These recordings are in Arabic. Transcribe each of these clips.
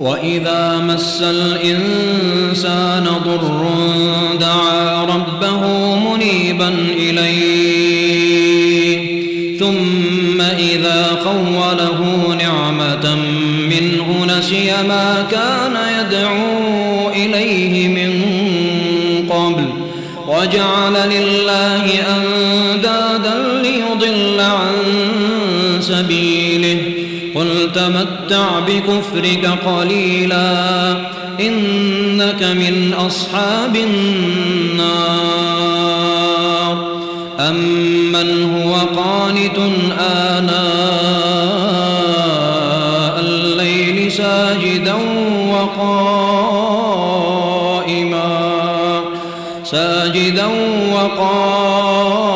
وإذا مس الإنسان ضر دعا ربه منيبا إليه. ثم إذا خوله نعمة منه نسي ما كان تمتع بكفرك قليلا إنك من أصحاب النار. أمن هو قانت آناء الليل ساجدا وقائما. ساجدا وقائما.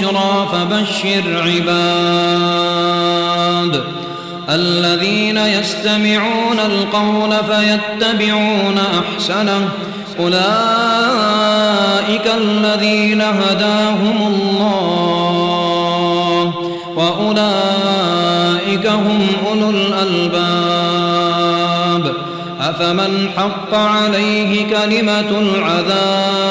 البشرى فبشر عباد. الذين يستمعون القول فيتبعون أحسنه. أولئك الذين هداهم الله. وأولئك هم أولو الألباب. أفمن حق عليه كلمة العذاب؟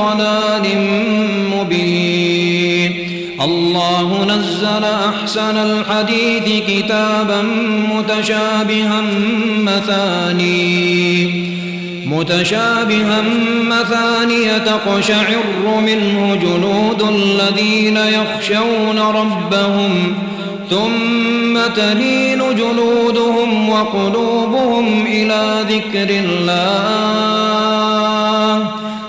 ضلال مبين. الله نزل أحسن الحديث كتابا متشابها مثاني. متشابها مثانية تقشعر منه جلود الذين يخشون ربهم ثم تلين جلودهم وقلوبهم إلى ذكر الله.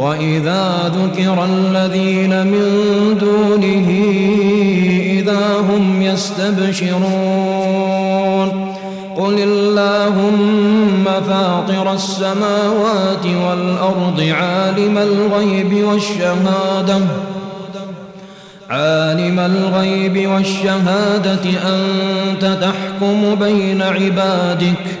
وإذا ذكر الذين من دونه إذا هم يستبشرون قل اللهم فاطر السماوات والأرض عالم الغيب والشهادة عالم الغيب والشهادة أنت تحكم بين عبادك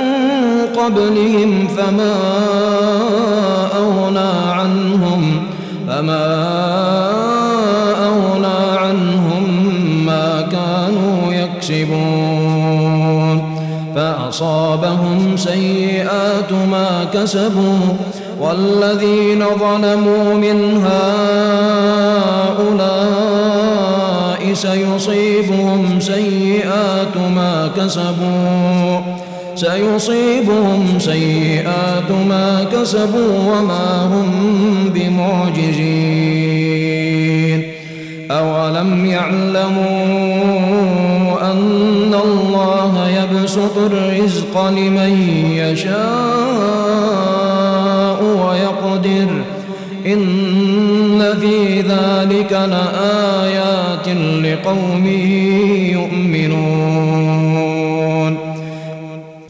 قبلهم فما أغنى عنهم فما أغنى عنهم ما كانوا يكسبون. فأصابهم سيئات ما كسبوا والذين ظلموا من هؤلاء سيصيبهم سيئات ما كسبوا. سيصيبهم سيئات ما كسبوا وما هم بمعجزين. أولم يعلموا أن الله يبسط الرزق لمن يشاء ويقدر. إن في ذلك لآيات لقوم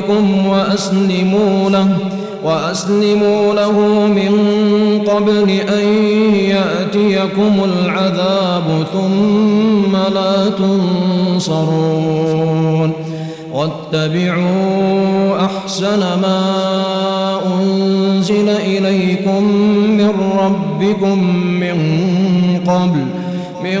ربكم وأسلموا له وأسلموا له من قبل أن يأتيكم العذاب ثم لا تنصرون. واتبعوا أحسن ما أنزل إليكم من ربكم من قبل من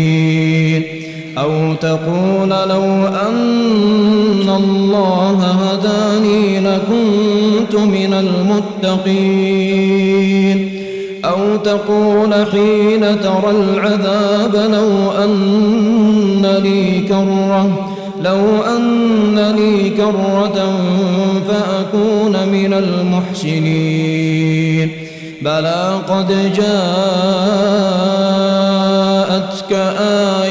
تقول لو أن الله هداني لكنت من المتقين. أو تقول حين ترى العذاب لو أن لي كرة لو أن لي كرة فأكون من المحسنين. بلى قد جاءتك آياتي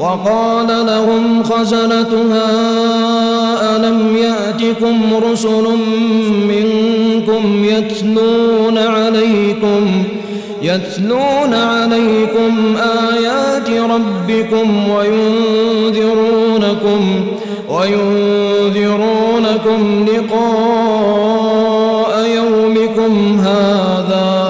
وقال لهم خزنتها ألم يأتكم رسل منكم يتلون عليكم يتلون عليكم آيات ربكم وينذرونكم وينذرونكم لقاء يومكم هذا.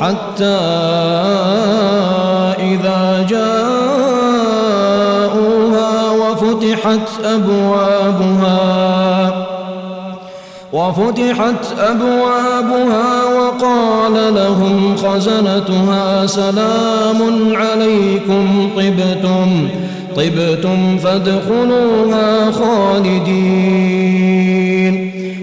حتى إذا جاءوها وفتحت أبوابها وفتحت أبوابها وقال لهم خزنتها سلام عليكم طبتم طبتم فادخلوها خالدين.